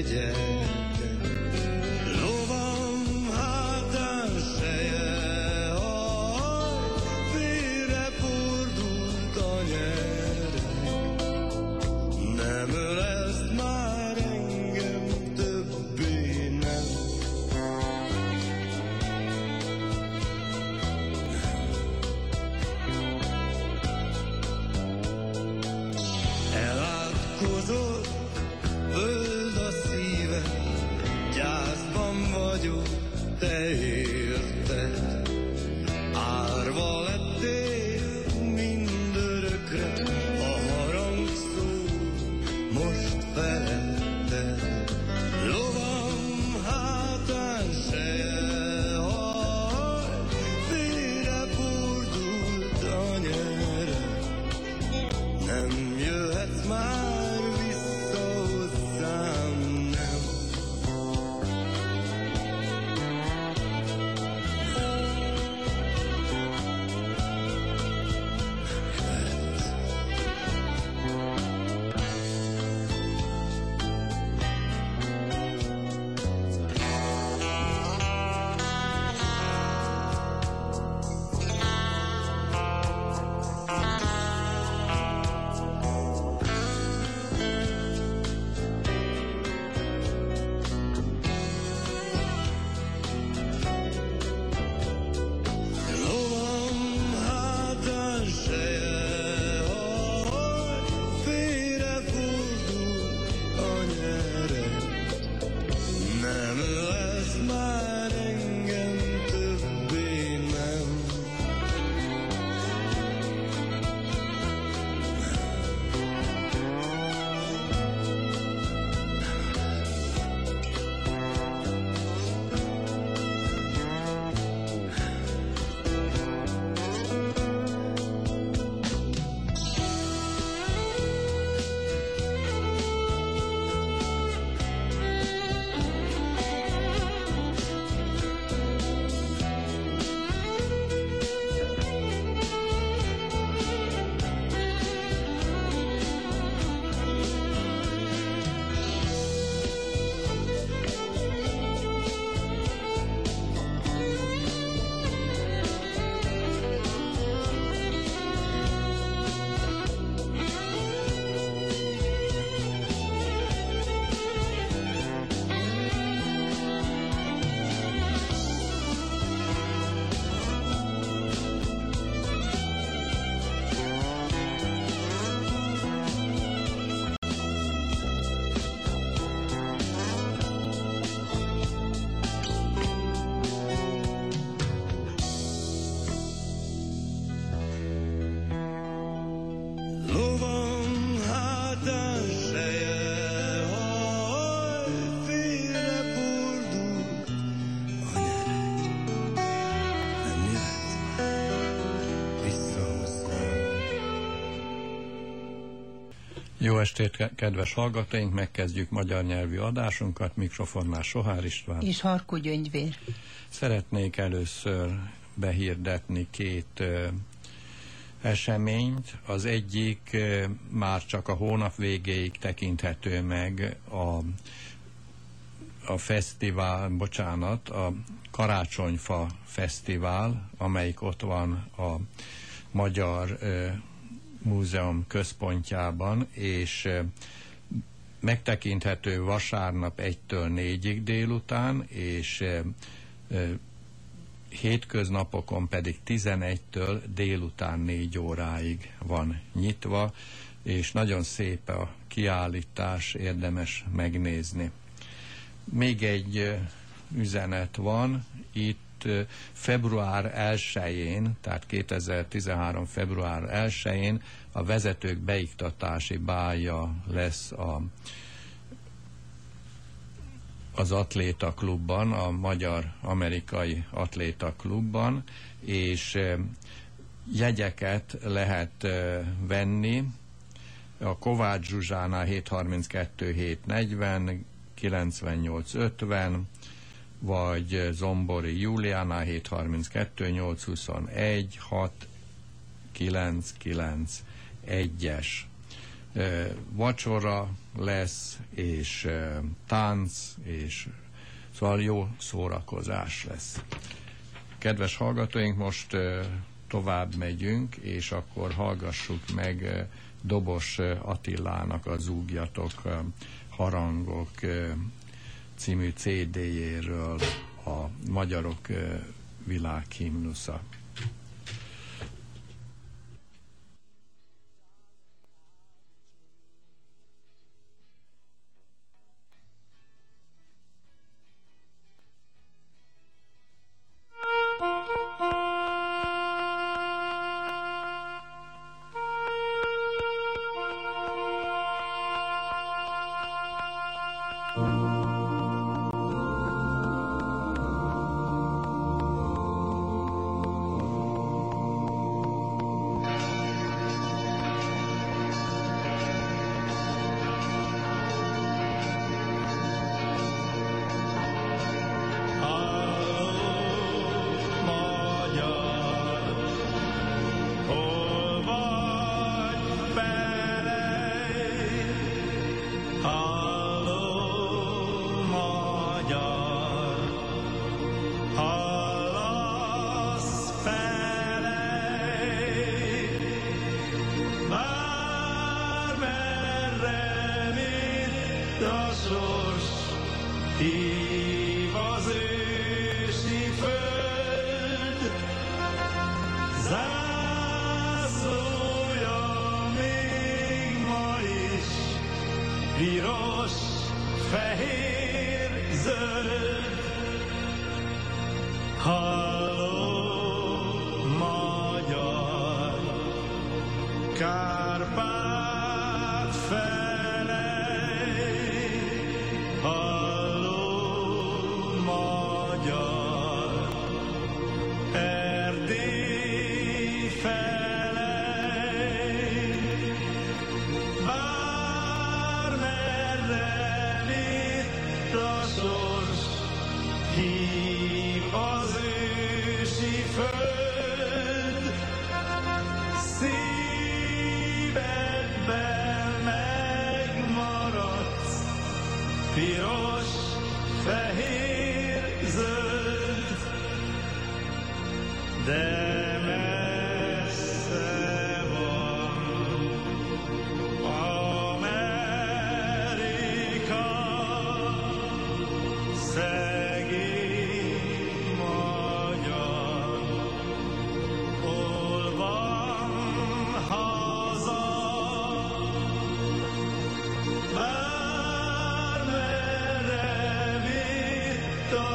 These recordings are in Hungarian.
再见。Jó estét, kedves hallgatóink! Megkezdjük magyar nyelvű adásunkat. Mikrofonnál Sohár István. És Harkó Gyöngyvér. Szeretnék először behirdetni két ö, eseményt. Az egyik ö, már csak a hónap végéig tekinthető meg a, a fesztivál, bocsánat, a Karácsonyfa Fesztivál, amelyik ott van a Magyar ö, Múzeum központjában, és megtekinthető vasárnap 1-től 4-ig délután, és hétköznapokon pedig 11-től délután 4 óráig van nyitva, és nagyon szép a kiállítás, érdemes megnézni. Még egy üzenet van, itt itt február 1-én, tehát 2013. február 1-én a vezetők beiktatási bája lesz a, az atléta klubban, a Magyar-Amerikai Atléta Klubban, és jegyeket lehet venni. A Kovács Zsuzsánál 732 740, 98 50, vagy Zombori Juliánál 732 821 6 9 1-es. Vacsora lesz, és tánc, és szóval jó szórakozás lesz. Kedves hallgatóink, most tovább megyünk, és akkor hallgassuk meg Dobos Attilának a Zúgjatok harangok című CD-jéről a Magyarok világhimnusza.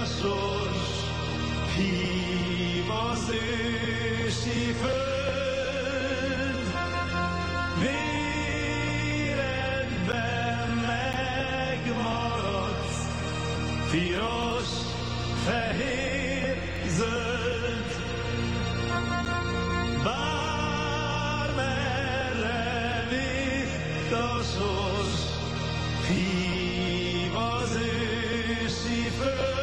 a sors, hív az ősi föld. Véredben megmaradsz, piros, fehér, zöld. Bármerre vitt a sors, hív az ősi föld.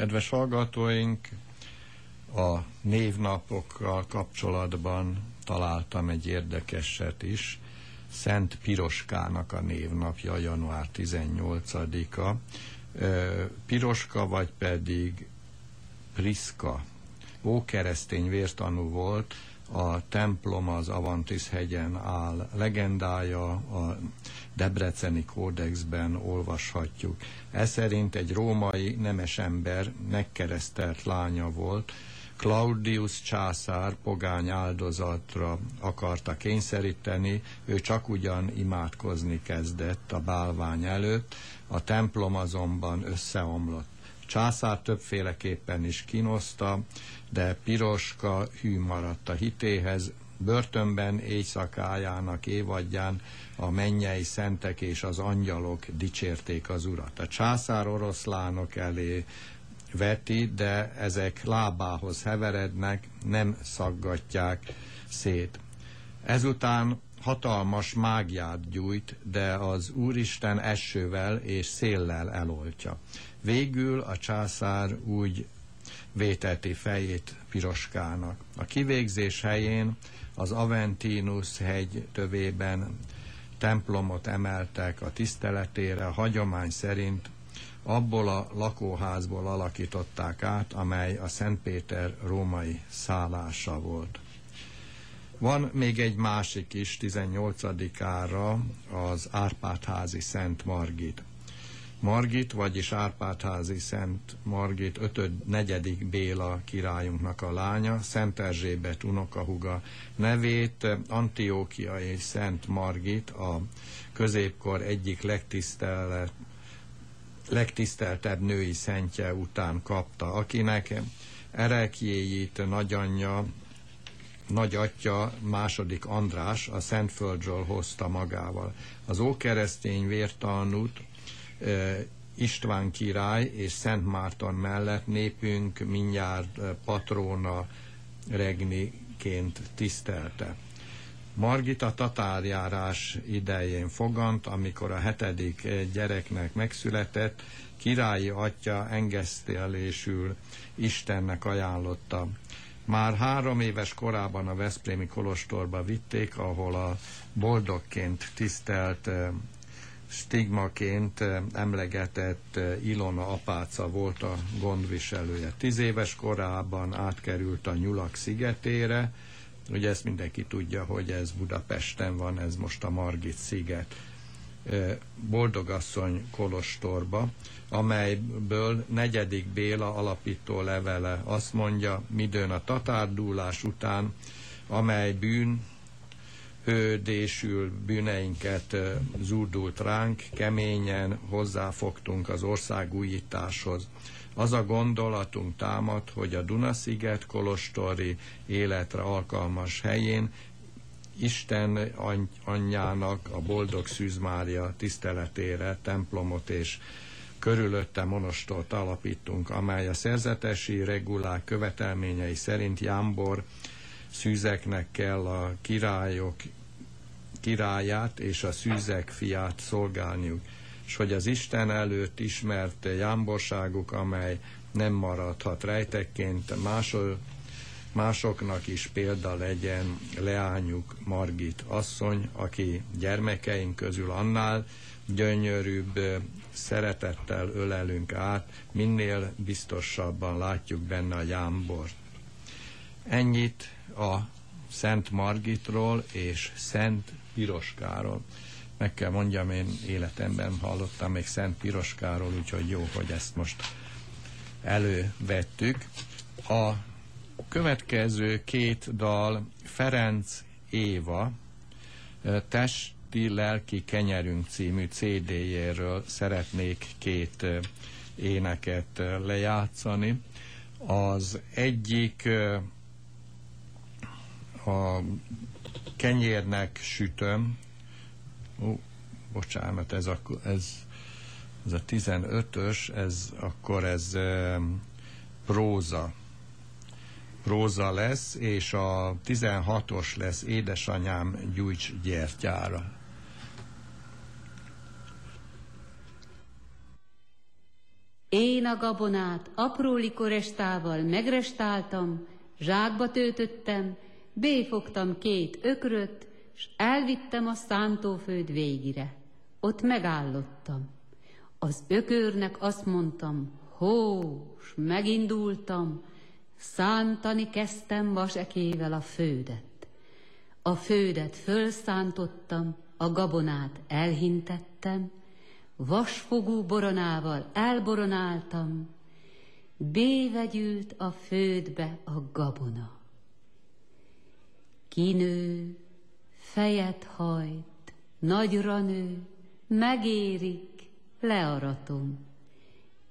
Kedves hallgatóink, a névnapokkal kapcsolatban találtam egy érdekeset is. Szent Piroskának a névnapja, január 18-a. Piroska vagy pedig Priska. Ókeresztény vértanú volt, a templom az Avantis hegyen áll legendája, a Debreceni kódexben olvashatjuk. Ez szerint egy római nemes ember megkeresztelt lánya volt, Claudius császár pogány áldozatra akarta kényszeríteni, ő csak ugyan imádkozni kezdett a bálvány előtt, a templom azonban összeomlott. Császár többféleképpen is kínoszta, de Piroska hű maradt a hitéhez, börtönben éjszakájának évadján a mennyei szentek és az angyalok dicsérték az urat. A császár oroszlánok elé veti, de ezek lábához heverednek, nem szaggatják szét. Ezután hatalmas mágiát gyújt, de az Úristen esővel és széllel eloltja. Végül a császár úgy véteti fejét piroskának. A kivégzés helyén az Aventinus hegy tövében templomot emeltek a tiszteletére, a hagyomány szerint abból a lakóházból alakították át, amely a Szentpéter római szállása volt. Van még egy másik is, 18-ára az Árpádházi Szent Margit. Margit, vagyis Árpádházi Szent Margit, 5. negyedik Béla királyunknak a lánya, Szent Erzsébet unokahuga nevét Antiókia és Szent Margit, a középkor egyik legtisztelet, legtiszteltebb női szentje után kapta, akinek erekjéjét nagyanyja, nagyatya második András a Szentföldről hozta magával. Az ókeresztény vértanút István király és Szent Márton mellett népünk mindjárt patróna regniként tisztelte. Margita tatárjárás idején fogant, amikor a hetedik gyereknek megszületett, királyi atya engesztelésül Istennek ajánlotta. Már három éves korában a Veszprémi Kolostorba vitték, ahol a boldogként tisztelt stigmaként emlegetett Ilona apáca volt a gondviselője. Tíz éves korában átkerült a Nyulak szigetére, ugye ezt mindenki tudja, hogy ez Budapesten van, ez most a Margit sziget. Boldogasszony Kolostorba, amelyből negyedik Béla alapító levele azt mondja, midőn a tatárdúlás után, amely bűn hődésül bűneinket zúdult ránk, keményen hozzáfogtunk az ország újításhoz. Az a gondolatunk támad, hogy a Dunasziget kolostori életre alkalmas helyén Isten anyjának, a boldog Szűz Mária tiszteletére templomot és körülötte monostort alapítunk, amely a szerzetesi regulák követelményei szerint Jámbor szűzeknek kell a királyok királyát és a szűzek fiát szolgálniuk, és hogy az Isten előtt ismert jámborságuk, amely nem maradhat rejtekként, másol, másoknak is példa legyen leányuk Margit asszony, aki gyermekeink közül annál gyönyörűbb szeretettel ölelünk át, minél biztosabban látjuk benne a jámbort. Ennyit a Szent Margitról és Szent Piroskáról. Meg kell mondjam, én életemben hallottam még Szent Piroskáról, úgyhogy jó, hogy ezt most elővettük. A következő két dal Ferenc Éva Testi Lelki Kenyerünk című CD-jéről szeretnék két éneket lejátszani. Az egyik a kenyérnek sütöm, ó, bocsánat, ez, a, ez, ez a 15-ös, ez akkor ez e, próza. Próza lesz, és a 16-os lesz édesanyám gyújts gyertyára. Én a gabonát apró likorestával megrestáltam, zsákba töltöttem, Béfogtam két ökröt, s elvittem a szántóföld végire. Ott megállottam. Az ökörnek azt mondtam, hó, s megindultam, szántani kezdtem vasekével a földet. A földet fölszántottam, a gabonát elhintettem, vasfogú boronával elboronáltam, bévegyült a földbe a gabona. Kinő, fejet hajt, nagyra nő, megérik, learatom.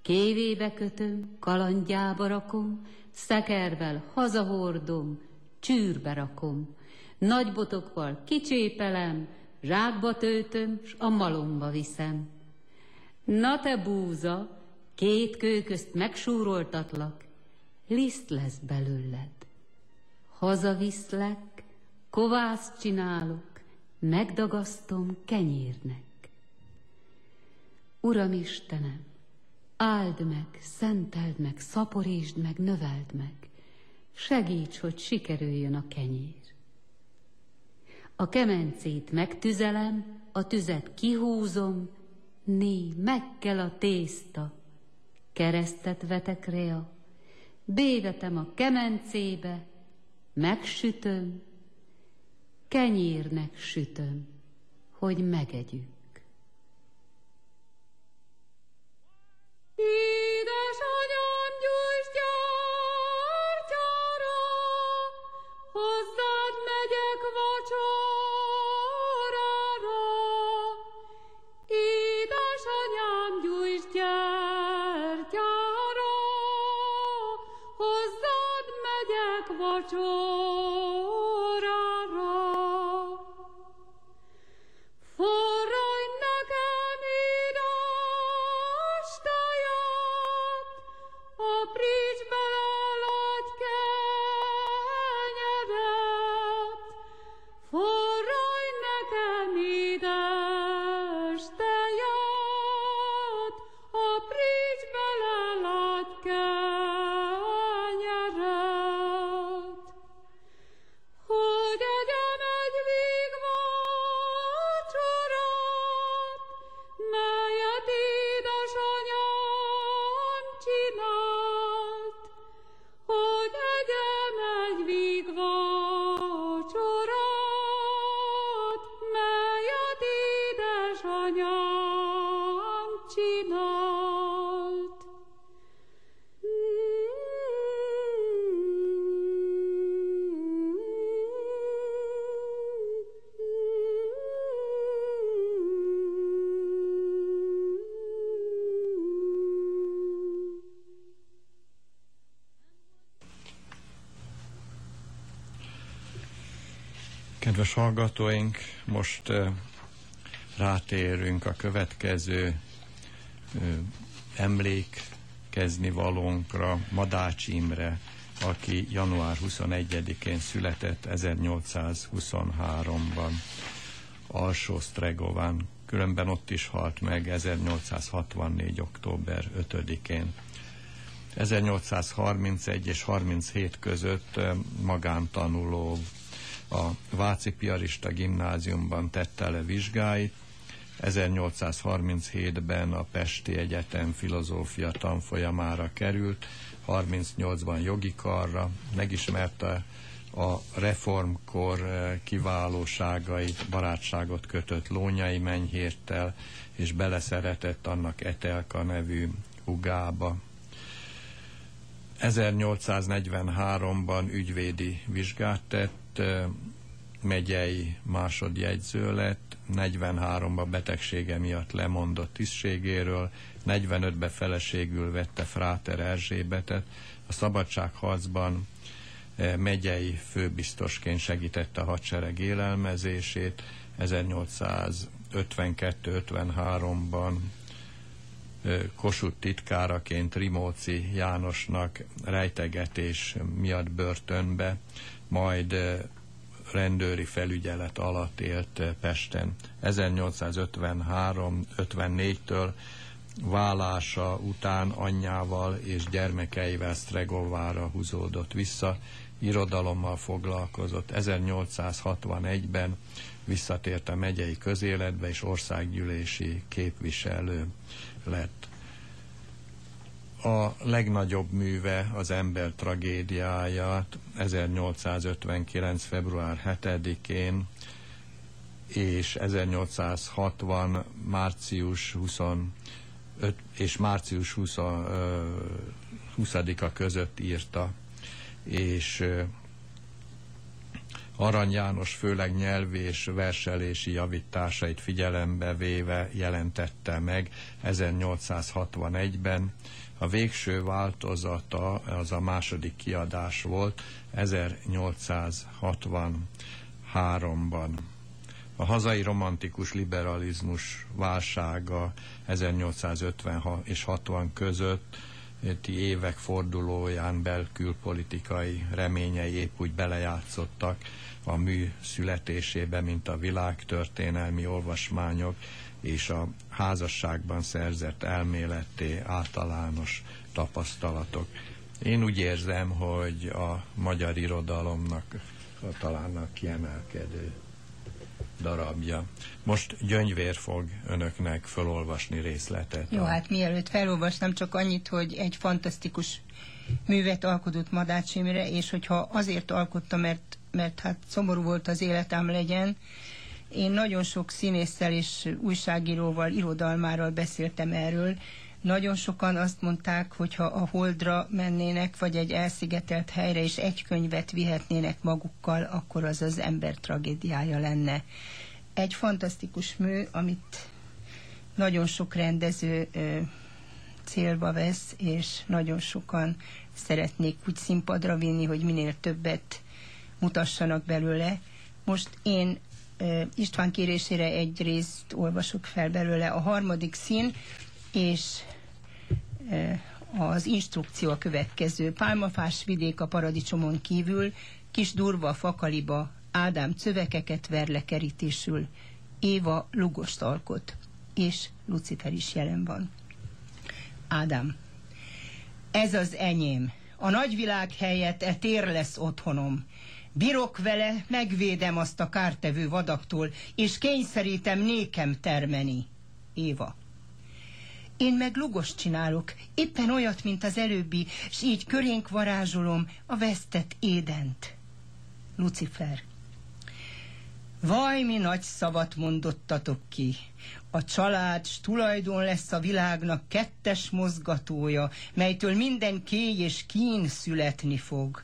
Kévébe kötöm, kalandjába rakom, szekervel hazahordom, csűrbe rakom. Nagy botokkal kicsépelem, zsákba töltöm, s a malomba viszem. Na te búza, két kő közt megsúroltatlak, liszt lesz belőled. Hazaviszlek, kovászt csinálok, megdagasztom kenyérnek. Uram Istenem, áld meg, szenteld meg, szaporítsd meg, növeld meg, segíts, hogy sikerüljön a kenyér. A kemencét megtüzelem, a tüzet kihúzom, Né, meg kell a tészta, keresztet vetek rea, bévetem a kemencébe, megsütöm, kenyérnek sütöm, hogy megegyük. Édesanyám, gyújts gyertyára, hozzád megyek vacsorára. Édesanyám, gyújts gyertyára, hozzád megyek vacsorára. Kedves hallgatóink, most eh, rátérünk a következő ö, emlékezni valónkra, Madács Imre, aki január 21-én született 1823-ban Alsó Stregován, különben ott is halt meg 1864. október 5-én. 1831 és 37 között magántanuló a Váci Piarista Gimnáziumban tette le vizsgáit, 1837-ben a Pesti Egyetem filozófia tanfolyamára került, 38-ban jogi karra, megismerte a reformkor eh, kiválóságait, barátságot kötött Lónyai Menyhértel, és beleszeretett annak Etelka nevű hugába. 1843-ban ügyvédi vizsgát tett, eh, megyei másodjegyző lett, 43-ban betegsége miatt lemondott tisztségéről, 45-ben feleségül vette Fráter Erzsébetet, a szabadságharcban megyei főbiztosként segítette a hadsereg élelmezését, 1852-53-ban Kossuth titkáraként Rimóci Jánosnak rejtegetés miatt börtönbe, majd rendőri felügyelet alatt élt Pesten. 1853-54-től vállása után anyjával és gyermekeivel Stregovára húzódott vissza, irodalommal foglalkozott. 1861-ben visszatért a megyei közéletbe, és országgyűlési képviselő lett. A legnagyobb műve az ember tragédiáját 1859. február 7-én és 1860. március 25 és március 20, 20-a között írta, és Arany János főleg nyelvi és verselési javításait figyelembe véve jelentette meg 1861-ben. A végső változata az a második kiadás volt 1863-ban. A hazai romantikus liberalizmus válsága 1850 és 60 között évek fordulóján belkülpolitikai reményei épp úgy belejátszottak a mű születésébe, mint a világtörténelmi olvasmányok és a házasságban szerzett elméleté általános tapasztalatok. Én úgy érzem, hogy a magyar irodalomnak talán a kiemelkedő darabja. Most Gyöngyvér fog önöknek felolvasni részletet. Jó, hát mielőtt felolvasnám, csak annyit, hogy egy fantasztikus művet alkotott Madács Imre, és hogyha azért alkotta, mert, mert hát szomorú volt az életem legyen, én nagyon sok színésszel és újságíróval, irodalmárral beszéltem erről. Nagyon sokan azt mondták, hogy ha a Holdra mennének, vagy egy elszigetelt helyre, és egy könyvet vihetnének magukkal, akkor az az ember tragédiája lenne. Egy fantasztikus mű, amit nagyon sok rendező ö, célba vesz, és nagyon sokan szeretnék úgy színpadra vinni, hogy minél többet mutassanak belőle. Most én István kérésére egy részt olvasok fel belőle. A harmadik szín, és az instrukció a következő. Pálmafás vidék a paradicsomon kívül, kis durva fakaliba, Ádám cövekeket ver le kerítésül, Éva lugost alkot, és Lucifer is jelen van. Ádám, ez az enyém, a nagyvilág helyett e tér lesz otthonom, Bírok vele, megvédem azt a kártevő vadaktól, és kényszerítem nékem termeni. Éva. Én meg lugost csinálok, éppen olyat, mint az előbbi, s így körénk varázsolom a vesztett édent. Lucifer. Vaj, mi nagy szavat mondottatok ki. A család s tulajdon lesz a világnak kettes mozgatója, melytől minden kéj és kín születni fog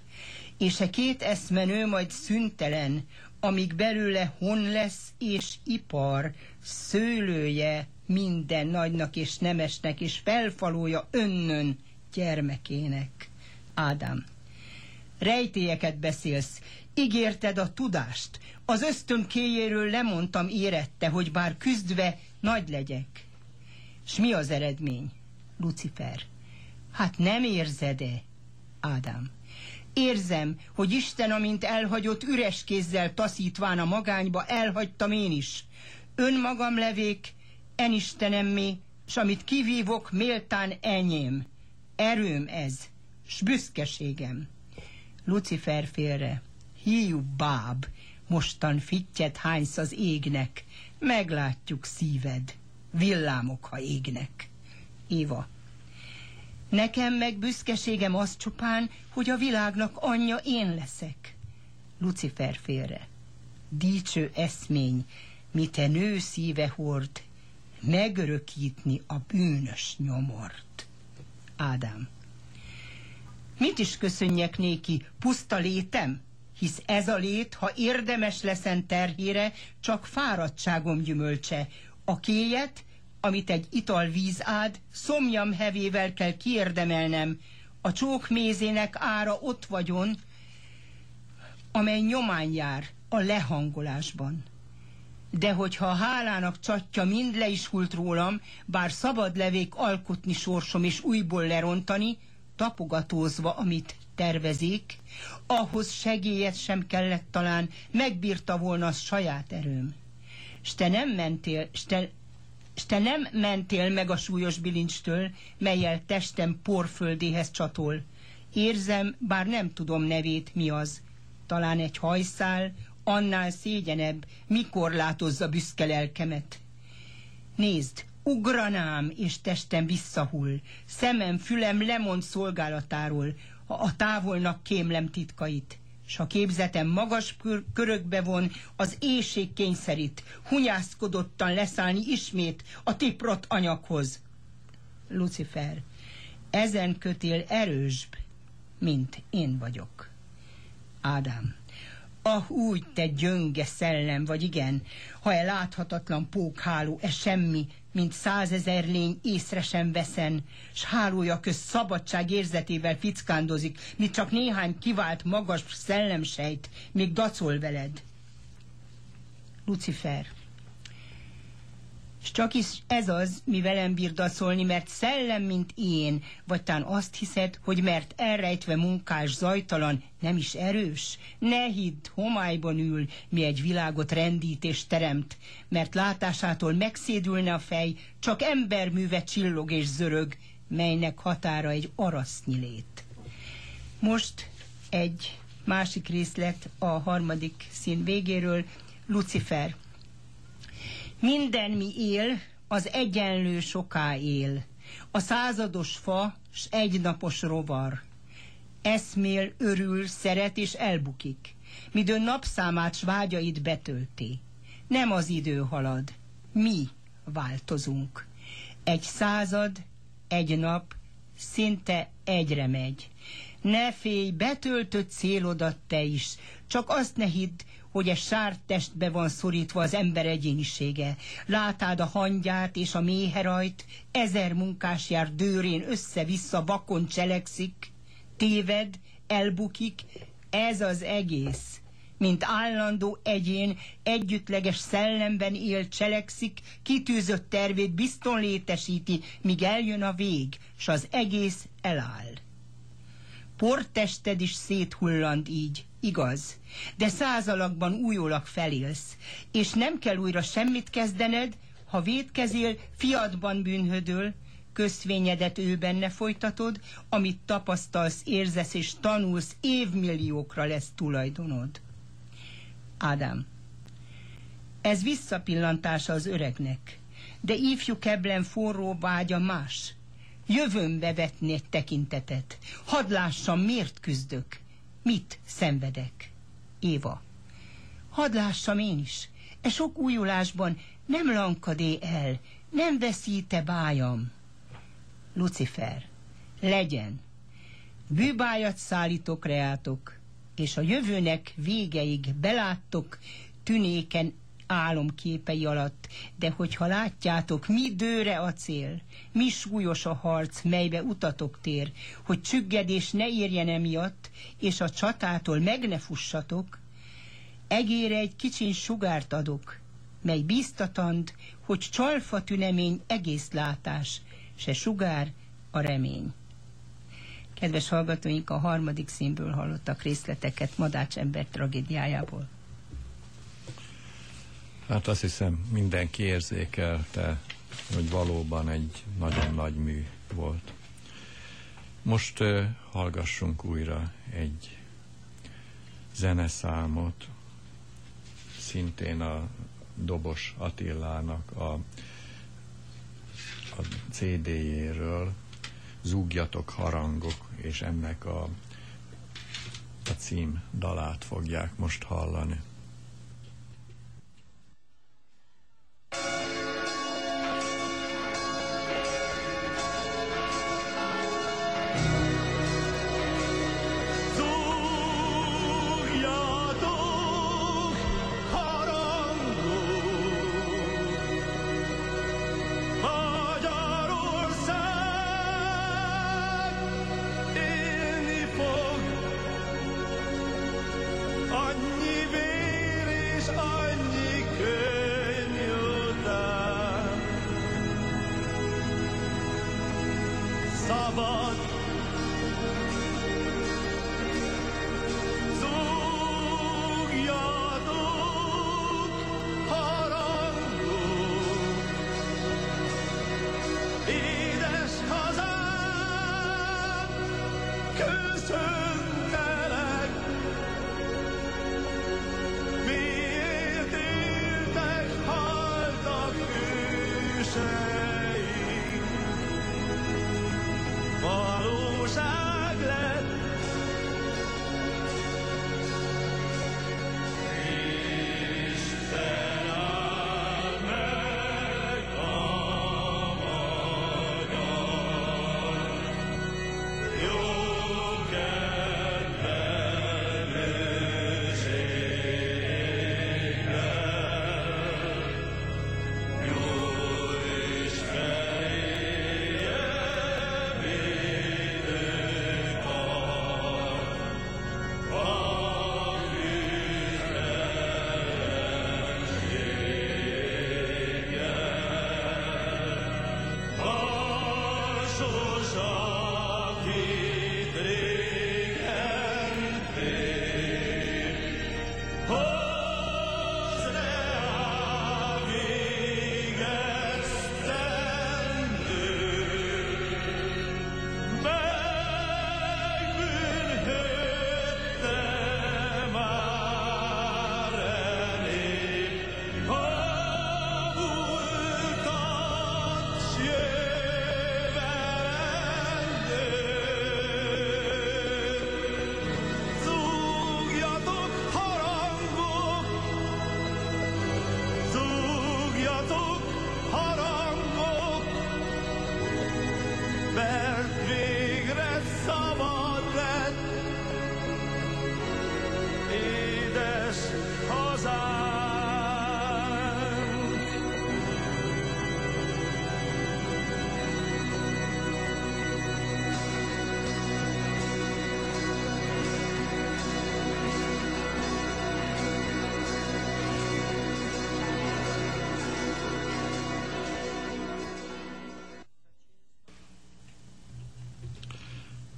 és e két eszmenő majd szüntelen, amíg belőle hon lesz és ipar, szőlője minden nagynak és nemesnek, és felfalója önnön gyermekének. Ádám, rejtélyeket beszélsz, ígérted a tudást, az ösztönkéjéről lemondtam érette, hogy bár küzdve nagy legyek. S mi az eredmény? Lucifer. Hát nem érzed-e? Ádám. Érzem, hogy Isten, amint elhagyott üres kézzel taszítván a magányba, elhagytam én is. Önmagam levék, en Istenemmé, s amit kivívok, méltán enyém. Erőm ez, s büszkeségem. Lucifer félre. Hiú báb, mostan fittyet hánysz az égnek, meglátjuk szíved, villámok, ha égnek. Éva. Nekem meg büszkeségem az csupán, hogy a világnak anyja én leszek. Lucifer félre. Dícső eszmény, mi te nő szíve hord, megörökítni a bűnös nyomort. Ádám. Mit is köszönjek néki, puszta létem? Hisz ez a lét, ha érdemes leszen terhére, csak fáradtságom gyümölcse. A kéjet amit egy italvíz ád, szomjam hevével kell kiérdemelnem, a csók mézének ára ott vagyon, amely nyomán jár a lehangolásban. De hogyha a hálának csatja mind le is hult rólam, bár szabad levék alkotni sorsom és újból lerontani, tapogatózva, amit tervezik, ahhoz segélyet sem kellett talán, megbírta volna a saját erőm. S te nem mentél, s te s te nem mentél meg a súlyos bilincstől, melyel testem porföldéhez csatol. Érzem, bár nem tudom nevét mi az. Talán egy hajszál, annál szégyenebb, mikor látozza büszke lelkemet. Nézd, Ugranám, és testem visszahull, szemem, fülem lemond szolgálatáról, ha a távolnak kémlem titkait, s a képzetem magas körökbe von, az éjség kényszerít, hunyászkodottan leszállni ismét a tiprott anyaghoz. Lucifer, ezen kötél erősbb, mint én vagyok. Ádám, Ah, úgy te gyönge szellem, vagy igen, ha e láthatatlan pókháló, e semmi, mint százezer lény észre sem veszen, s hálója köz szabadság érzetével fickándozik, mint csak néhány kivált magas szellemsejt, még dacol veled. Lucifer, és csak is ez az, mi velem bír daszolni, mert szellem, mint én, vagy tán azt hiszed, hogy mert elrejtve munkás, zajtalan, nem is erős? Ne hidd, homályban ül, mi egy világot rendít és teremt, mert látásától megszédülne a fej, csak emberműve csillog és zörög, melynek határa egy arasznyi lét. Most egy másik részlet a harmadik szín végéről, Lucifer. Minden mi él, az egyenlő soká él. A százados fa, s egynapos rovar. Eszmél, örül, szeret és elbukik. Midőn napszámát s vágyait betölti. Nem az idő halad, mi változunk. Egy század, egy nap, szinte egyre megy. Ne félj, betöltött célodat te is, csak azt ne hidd, hogy egy sárt testbe van szorítva az ember egyénisége. Látád a hangyát és a méherajt, ezer munkás jár dőrén össze-vissza vakon cselekszik, téved, elbukik, ez az egész. Mint állandó egyén, együttleges szellemben él, cselekszik, kitűzött tervét bizton létesíti, míg eljön a vég, s az egész eláll. Portested is széthullant így, igaz, de százalakban újólag felélsz, és nem kell újra semmit kezdened, ha védkezél, fiadban bűnhödöl, közvényedet ő benne folytatod, amit tapasztalsz, érzesz és tanulsz, évmilliókra lesz tulajdonod. Ádám, ez visszapillantása az öregnek, de ifjú keblen forró vágya más. Jövőmbe vetni egy tekintetet. Hadd lássam, miért küzdök. Mit szenvedek? Éva. Hadd lássam én is. E sok újulásban nem lankadé el, nem veszíte bájam. Lucifer. Legyen. Bűbájat szállítok reátok, és a jövőnek végeig beláttok tünéken álomképei alatt, de hogyha látjátok, mi dőre a cél, mi súlyos a harc, melybe utatok tér, hogy csüggedés ne érjen emiatt, és a csatától meg ne fussatok, egére egy kicsin sugárt adok, mely bíztatand, hogy csalfa tünemény egész látás, se sugár a remény. Kedves hallgatóink, a harmadik színből hallottak részleteket Madács ember tragédiájából. Hát azt hiszem mindenki érzékelte, hogy valóban egy nagyon nagy mű volt. Most uh, hallgassunk újra egy zeneszámot, szintén a Dobos Attilának a, a CD-jéről, Zúgjatok harangok, és ennek a, a cím dalát fogják most hallani.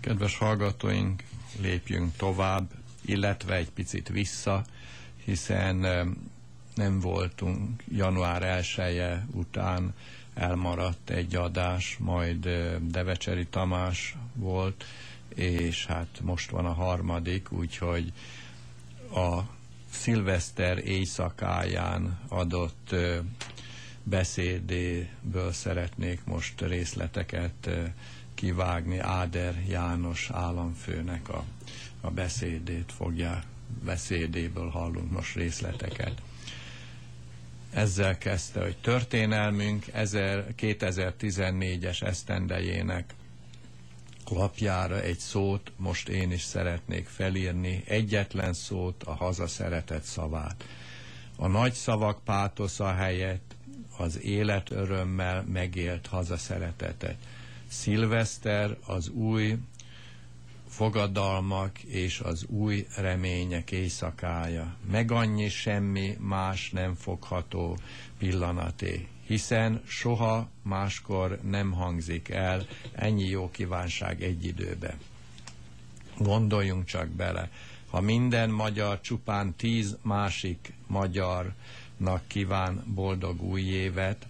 Kedves hallgatóink, lépjünk tovább, illetve egy picit vissza, hiszen nem voltunk január 1 -e után elmaradt egy adás, majd Devecseri Tamás volt, és hát most van a harmadik, úgyhogy a szilveszter éjszakáján adott beszédéből szeretnék most részleteket kivágni Áder János államfőnek a, a beszédét fogja, beszédéből hallunk most részleteket. Ezzel kezdte, hogy történelmünk 2014-es esztendejének lapjára egy szót most én is szeretnék felírni, egyetlen szót, a haza szeretet szavát. A nagy szavak pátosza helyett az élet örömmel megélt hazaszeretetet szilveszter az új fogadalmak és az új remények éjszakája. Meg annyi semmi más nem fogható pillanaté, hiszen soha máskor nem hangzik el ennyi jó kívánság egy időbe. Gondoljunk csak bele, ha minden magyar csupán tíz másik magyarnak kíván boldog új évet,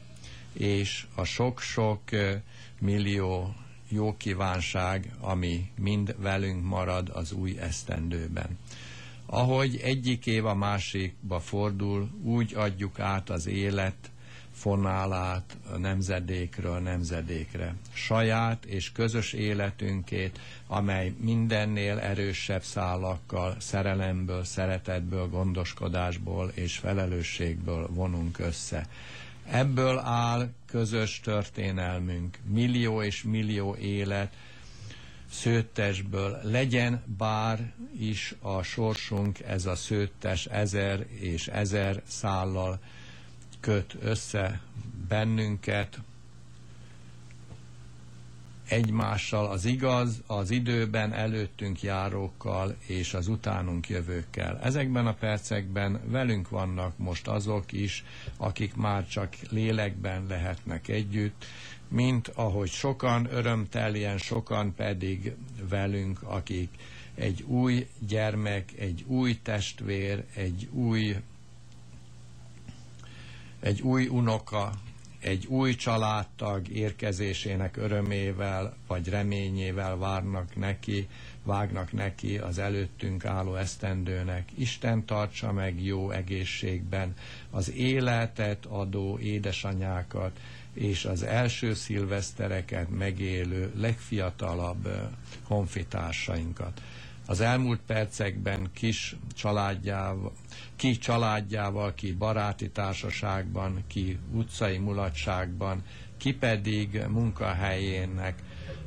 és a sok-sok millió jó kívánság, ami mind velünk marad az új esztendőben. Ahogy egyik év a másikba fordul, úgy adjuk át az élet fonálát a nemzedékről nemzedékre. Saját és közös életünkét, amely mindennél erősebb szálakkal, szerelemből, szeretetből, gondoskodásból és felelősségből vonunk össze. Ebből áll közös történelmünk, millió és millió élet szőttesből. Legyen bár is a sorsunk ez a szőttes ezer és ezer szállal köt össze bennünket, egymással, az igaz, az időben előttünk járókkal és az utánunk jövőkkel. Ezekben a percekben velünk vannak most azok is, akik már csak lélekben lehetnek együtt, mint ahogy sokan örömteljen, sokan pedig velünk, akik egy új gyermek, egy új testvér, egy új egy új unoka egy új családtag érkezésének örömével vagy reményével várnak neki, vágnak neki az előttünk álló esztendőnek. Isten tartsa meg jó egészségben az életet adó édesanyákat, és az első szilvesztereket megélő legfiatalabb honfitársainkat. Az elmúlt percekben kis családjával, ki családjával, ki baráti társaságban, ki utcai mulatságban, ki pedig munkahelyének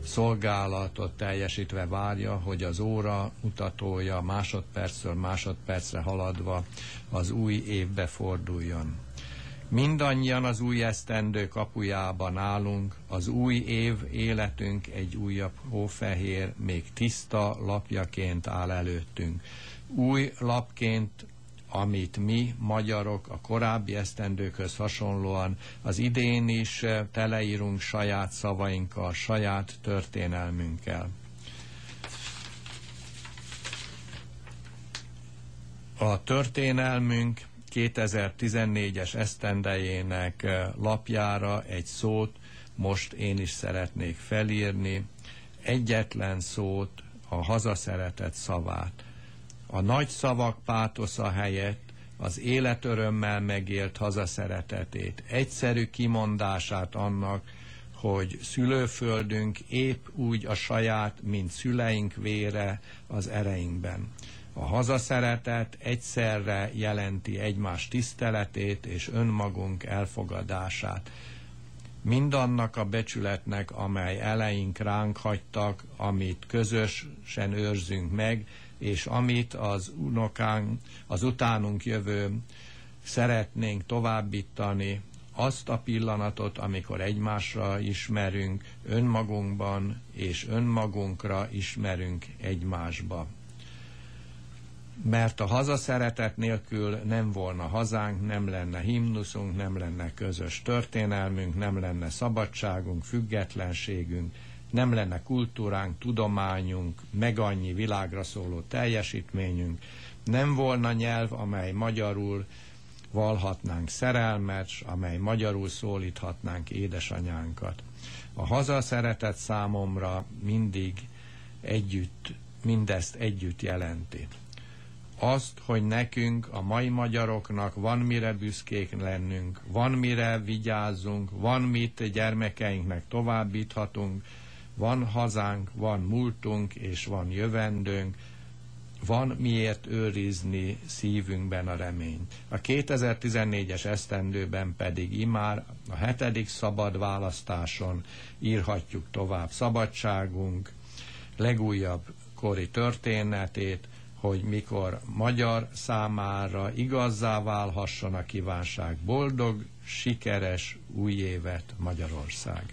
szolgálatot teljesítve várja, hogy az óra mutatója másodpercről másodpercre haladva az új évbe forduljon. Mindannyian az új esztendő kapujában állunk, az új év életünk egy újabb hófehér, még tiszta lapjaként áll előttünk. Új lapként amit mi, magyarok, a korábbi esztendőkhöz hasonlóan az idén is teleírunk saját szavainkkal, saját történelmünkkel. A történelmünk 2014-es esztendejének lapjára egy szót most én is szeretnék felírni, egyetlen szót, a hazaszeretet szavát. A nagy szavak pátosza helyett az életörömmel megélt hazaszeretetét, egyszerű kimondását annak, hogy szülőföldünk épp úgy a saját, mint szüleink vére az ereinkben. A hazaszeretet egyszerre jelenti egymás tiszteletét és önmagunk elfogadását. Mindannak a becsületnek, amely eleink ránk hagytak, amit közösen őrzünk meg, és amit az unokánk, az utánunk jövő szeretnénk továbbítani, azt a pillanatot, amikor egymásra ismerünk, önmagunkban és önmagunkra ismerünk egymásba mert a hazaszeretet nélkül nem volna hazánk, nem lenne himnuszunk, nem lenne közös történelmünk, nem lenne szabadságunk, függetlenségünk, nem lenne kultúránk, tudományunk, meg annyi világra szóló teljesítményünk, nem volna nyelv, amely magyarul valhatnánk szerelmet, amely magyarul szólíthatnánk édesanyánkat. A hazaszeretet számomra mindig együtt, mindezt együtt jelenti azt, hogy nekünk, a mai magyaroknak van mire büszkék lennünk, van mire vigyázzunk, van mit gyermekeinknek továbbíthatunk, van hazánk, van múltunk és van jövendőnk, van miért őrizni szívünkben a reményt. A 2014-es esztendőben pedig imár a hetedik szabad választáson írhatjuk tovább szabadságunk legújabb kori történetét, hogy mikor magyar számára igazzá válhasson a kívánság boldog, sikeres új évet Magyarország.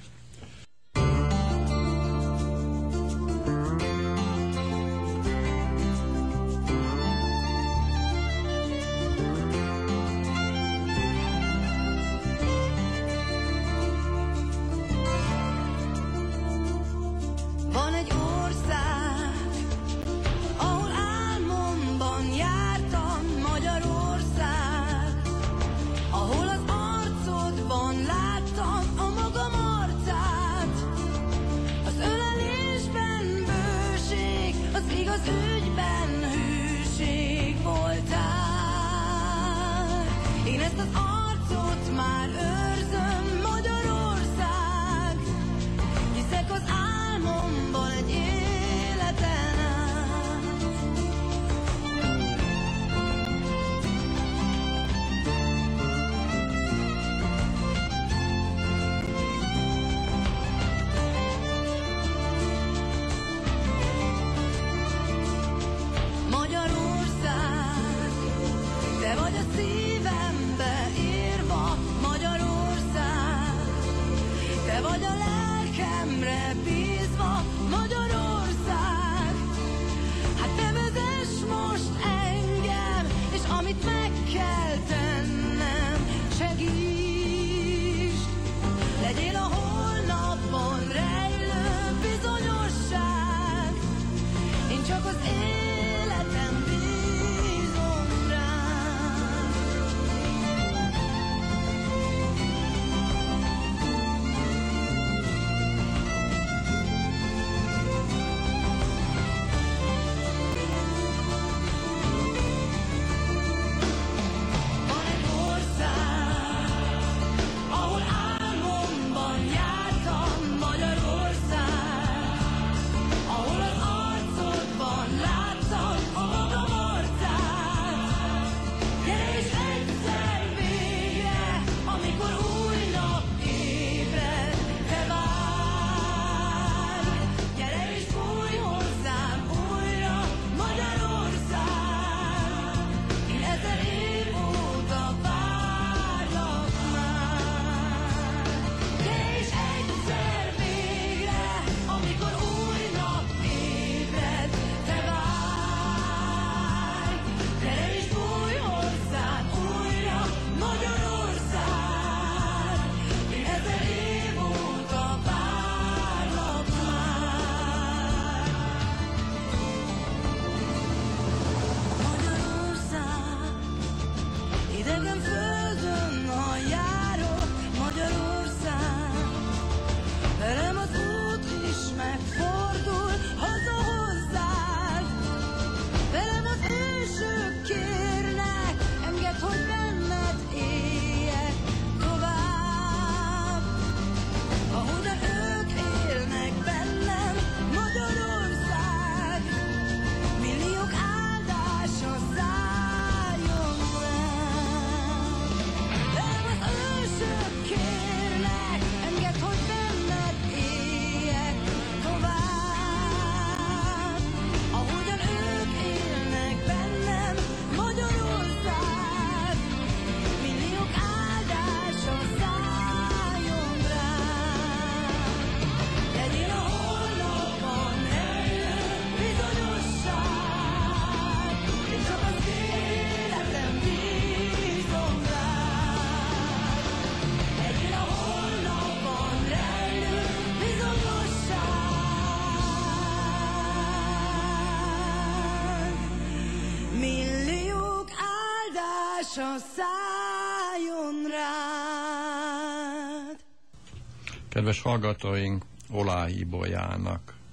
Kedves hallgatóink, Olá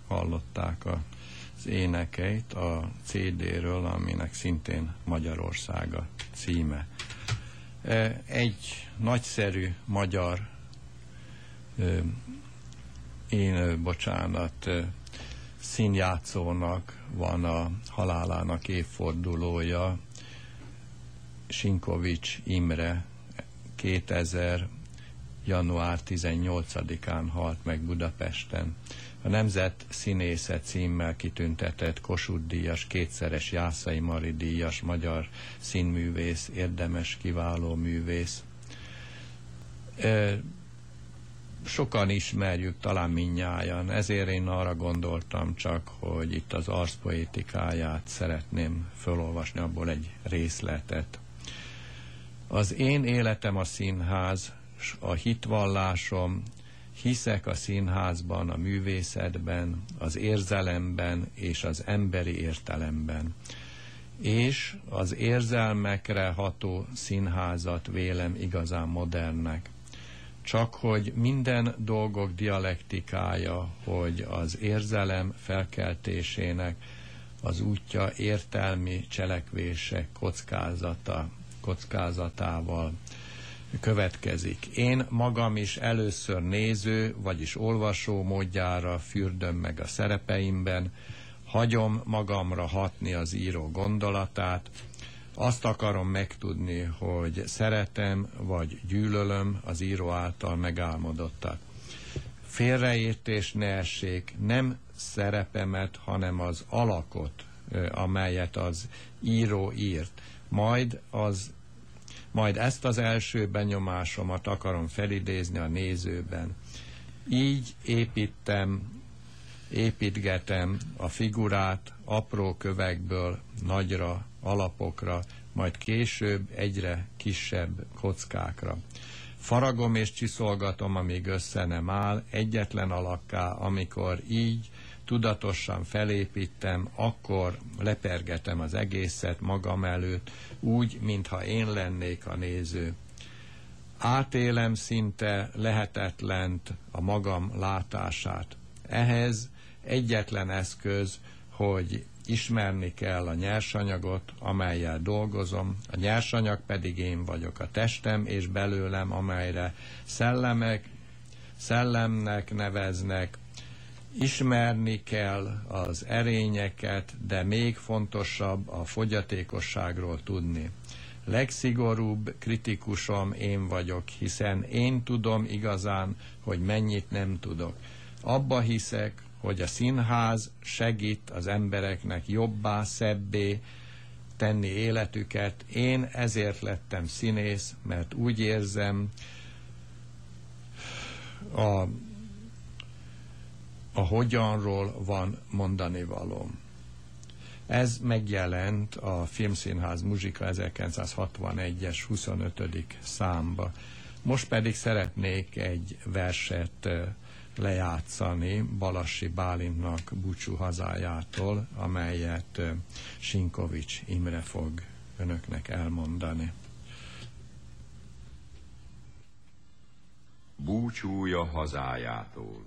hallották az énekeit a CD-ről, aminek szintén Magyarországa címe. E, egy nagyszerű magyar én, bocsánat, színjátszónak van a halálának évfordulója, Sinkovics Imre 2000. január 18-án halt meg Budapesten a Nemzet Színésze címmel kitüntetett Kossuth díjas, kétszeres Jászai Mari díjas magyar színművész, érdemes, kiváló művész. Sokan ismerjük, talán minnyáján, ezért én arra gondoltam csak, hogy itt az arszpoétikáját szeretném felolvasni abból egy részletet. Az én életem a színház, a hitvallásom, Hiszek a színházban, a művészetben, az érzelemben és az emberi értelemben. És az érzelmekre ható színházat vélem igazán modernnek. Csak hogy minden dolgok dialektikája, hogy az érzelem felkeltésének az útja értelmi cselekvések kockázata, kockázatával következik. Én magam is először néző, vagyis olvasó módjára fürdöm meg a szerepeimben, hagyom magamra hatni az író gondolatát, azt akarom megtudni, hogy szeretem vagy gyűlölöm az író által megálmodottat. Félreértés ne essék, nem szerepemet, hanem az alakot, amelyet az író írt. Majd az majd ezt az első benyomásomat akarom felidézni a nézőben. Így építem, építgetem a figurát apró kövekből nagyra, alapokra, majd később egyre kisebb kockákra. Faragom és csiszolgatom, amíg össze nem áll, egyetlen alakká, amikor így tudatosan felépítem, akkor lepergetem az egészet magam előtt, úgy, mintha én lennék a néző. Átélem szinte lehetetlent a magam látását. Ehhez egyetlen eszköz, hogy ismerni kell a nyersanyagot, amelyel dolgozom, a nyersanyag pedig én vagyok, a testem és belőlem, amelyre szellemek, szellemnek neveznek, Ismerni kell az erényeket, de még fontosabb a fogyatékosságról tudni. Legszigorúbb kritikusom én vagyok, hiszen én tudom igazán, hogy mennyit nem tudok. Abba hiszek, hogy a színház segít az embereknek jobbá, szebbé tenni életüket. Én ezért lettem színész, mert úgy érzem, a a hogyanról van mondani valóm. Ez megjelent a Filmszínház Muzsika 1961-es 25. számba. Most pedig szeretnék egy verset lejátszani Balassi Bálintnak búcsú hazájától, amelyet Sinkovics Imre fog önöknek elmondani. Búcsúja hazájától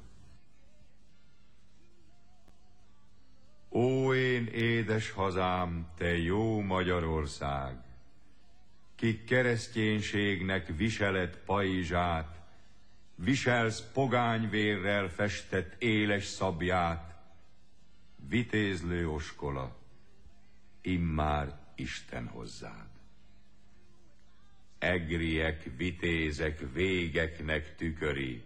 Ó, én édes hazám, te jó Magyarország, ki kereszténységnek viseled pajzsát, viselsz pogányvérrel festett éles szabját, vitézlő oskola, immár Isten hozzád. Egriek, vitézek, végeknek tüköri,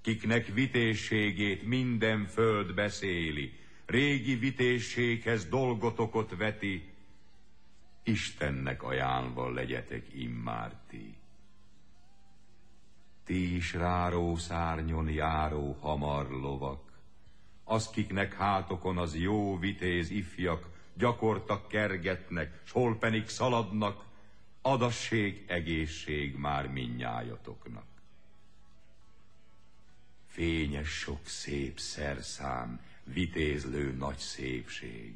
kiknek vitézségét minden föld beszéli, régi vitézséghez dolgotokot veti, Istennek ajánlva legyetek immár ti. Ti is ráró szárnyon járó hamar lovak, az, kiknek hátokon az jó vitéz ifjak, gyakortak kergetnek, s hol pedig szaladnak, adasség, egészség már minnyájatoknak. Fényes sok szép szerszám, vitézlő nagy szépség.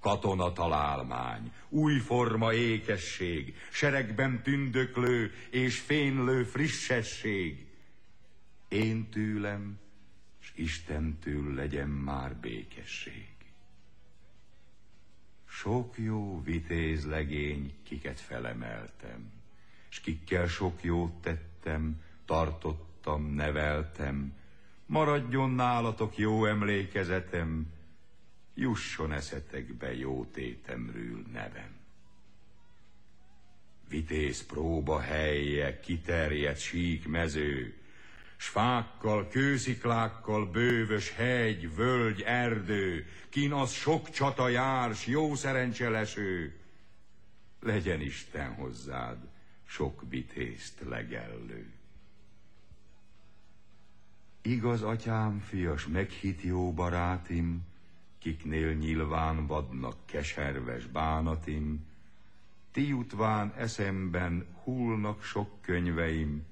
Katona találmány, új forma ékesség, seregben tündöklő és fénylő frissesség. Én tőlem, s Istentől legyen már békesség. Sok jó vitéz legény, kiket felemeltem, s kikkel sok jót tettem, tartottam, neveltem, maradjon nálatok jó emlékezetem, jusson eszetekbe jó tétemről nevem. Vitéz próba helye, kiterjedt sík mező, s fákkal, kősziklákkal bővös hegy, völgy, erdő, kin az sok csata jár, s jó szerencse leső. Legyen Isten hozzád, sok vitézt legellő. Igaz, atyám, fias, meghit jó barátim, kiknél nyilván vadnak keserves bánatim, ti jutván eszemben hullnak sok könyveim,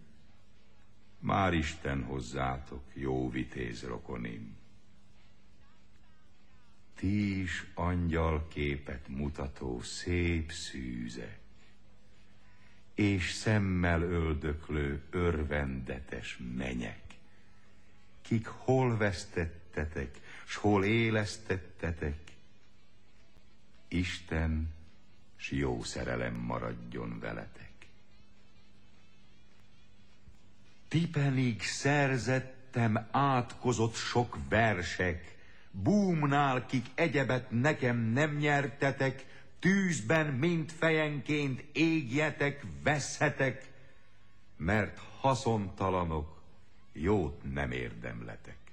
már Isten hozzátok, jó vitéz rokonim. Ti is angyal képet mutató szép szűze, és szemmel öldöklő örvendetes menyek, kik hol vesztettetek, s hol élesztettetek, Isten s jó szerelem maradjon veletek. Ti pedig szerzettem átkozott sok versek, búmnál, kik egyebet nekem nem nyertetek, tűzben mint fejenként égjetek, veszhetek, mert haszontalanok, jót nem érdemletek.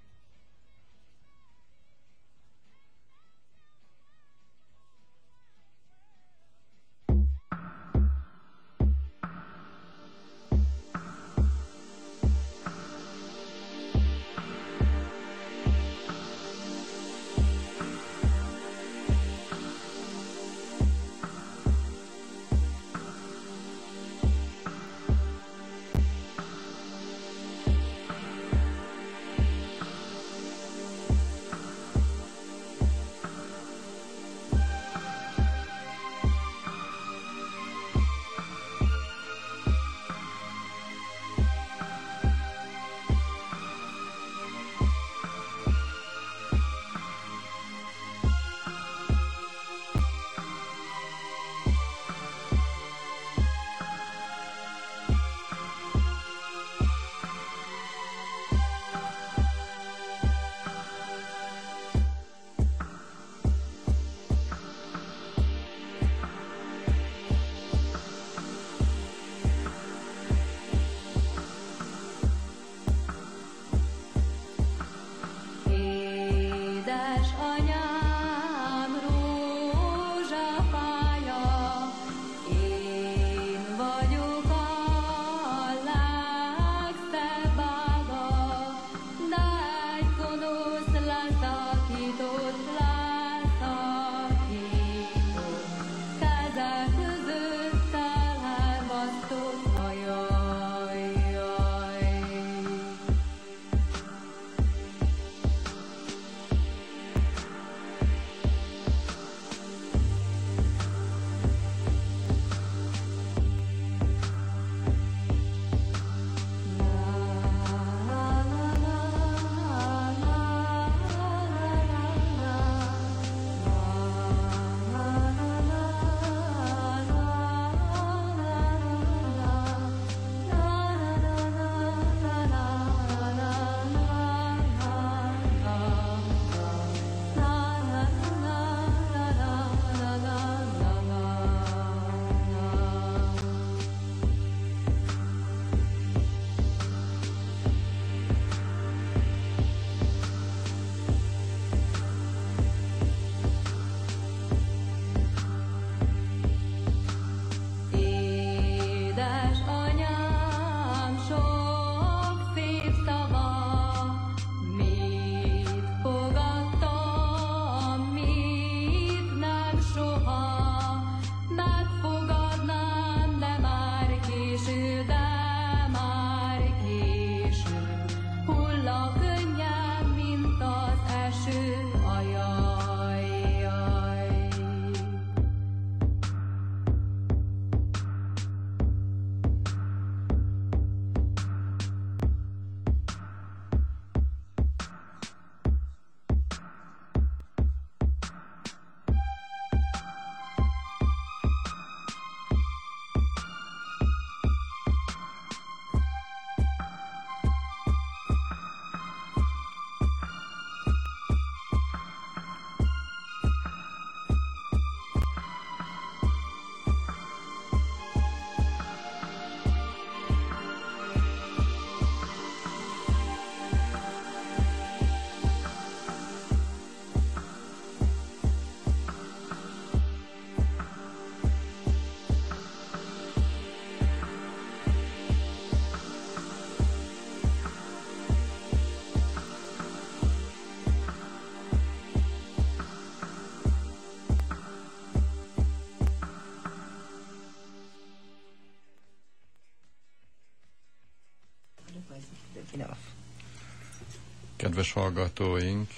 Kedves hallgatóink,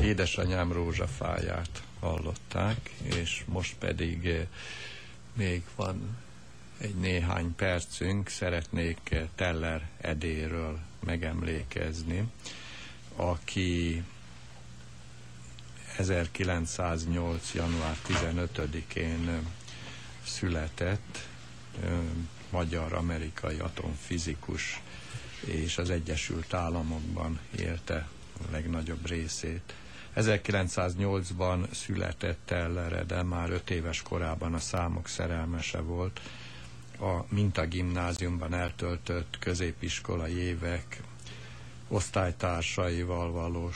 édesanyám rózsafáját hallották, és most pedig eh, még van egy néhány percünk, szeretnék eh, Teller Edéről megemlékezni, aki 1908. január 15-én eh, született, magyar-amerikai atomfizikus, és az Egyesült Államokban élte a legnagyobb részét. 1908-ban született Tellere, de már öt éves korában a számok szerelmese volt. A Minta gimnáziumban eltöltött középiskolai évek osztálytársaival való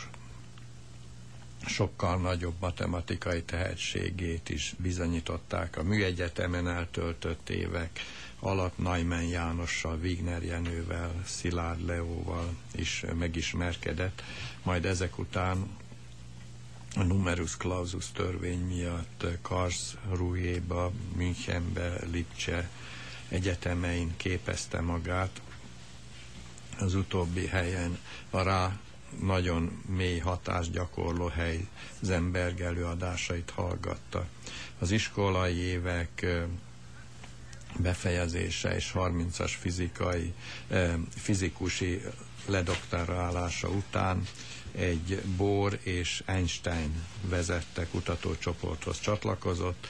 sokkal nagyobb matematikai tehetségét is bizonyították. A műegyetemen eltöltött évek alatt Najmen Jánossal, Wigner Jenővel, Szilárd Leóval is megismerkedett, majd ezek után a numerus clausus törvény miatt Karlsruhéba, Münchenbe, Lipcse egyetemein képezte magát. Az utóbbi helyen a rá nagyon mély hatást gyakorló hely Zemberg előadásait hallgatta. Az iskolai évek befejezése és 30-as fizikai, fizikusi ledoktorálása után egy Bohr és Einstein vezette kutatócsoporthoz csatlakozott.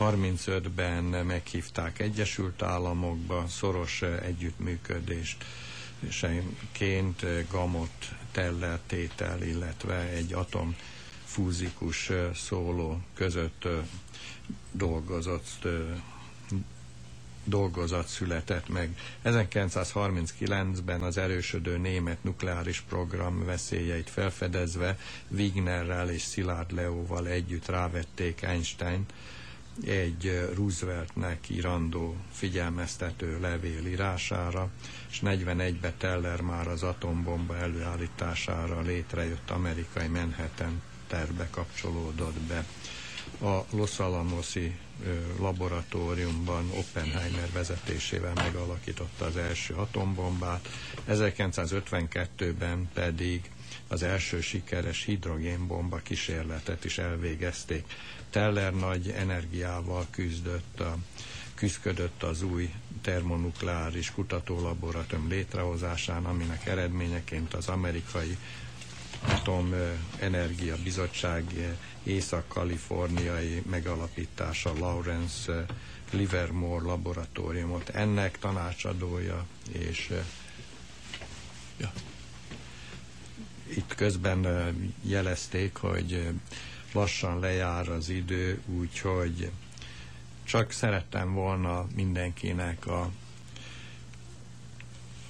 35-ben meghívták Egyesült Államokba, szoros együttműködést ként gamot teller tétel, illetve egy atomfúzikus szóló között dolgozott dolgozat született meg. 1939-ben az erősödő német nukleáris program veszélyeit felfedezve Wignerrel és Szilárd Leóval együtt rávették Einstein egy Rooseveltnek írandó figyelmeztető levél írására, és 41-ben Teller már az atombomba előállítására létrejött amerikai Manhattan terbe kapcsolódott be. A Los Alamosi laboratóriumban Oppenheimer vezetésével megalakította az első atombombát, 1952-ben pedig az első sikeres hidrogénbomba kísérletet is elvégezték. Teller nagy energiával küzdött a, küzdött az új termonukleáris kutatólaboratórium létrehozásán, aminek eredményeként az amerikai Atomenergia Bizottság észak-kaliforniai megalapítása Lawrence Livermore laboratóriumot. Ennek tanácsadója és ja, itt közben jelezték, hogy lassan lejár az idő, úgyhogy csak szerettem volna mindenkinek a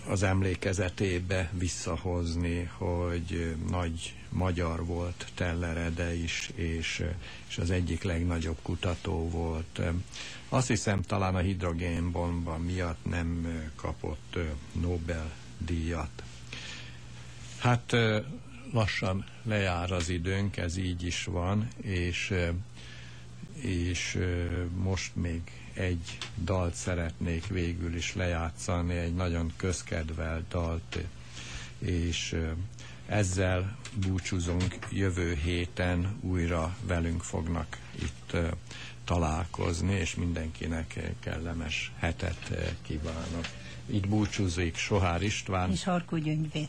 az emlékezetébe visszahozni, hogy nagy magyar volt Tellerede is, és, és az egyik legnagyobb kutató volt. Azt hiszem talán a hidrogénbomba miatt nem kapott Nobel-díjat. Hát lassan lejár az időnk, ez így is van, és, és most még egy dalt szeretnék végül is lejátszani, egy nagyon közkedvelt dalt, és ezzel búcsúzunk, jövő héten újra velünk fognak itt találkozni, és mindenkinek kellemes hetet kívánok. Itt búcsúzik Sohár István. És Harkó Gyöngyvét.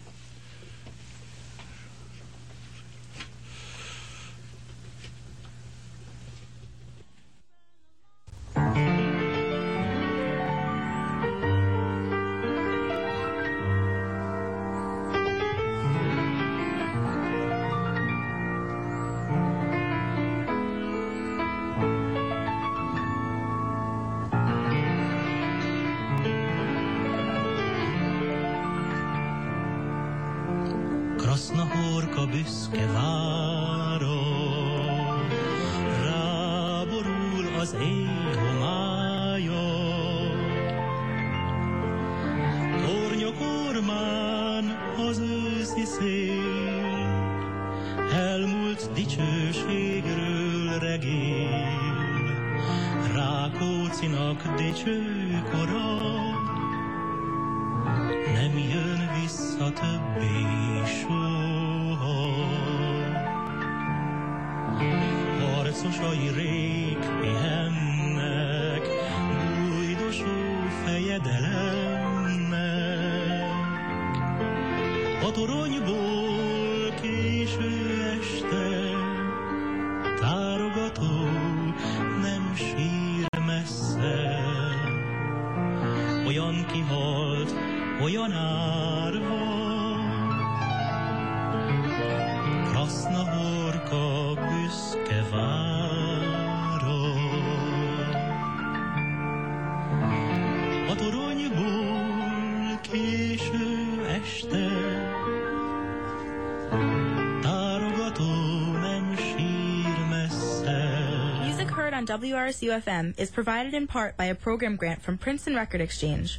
WRSU FM is provided in part by a program grant from Princeton Record Exchange.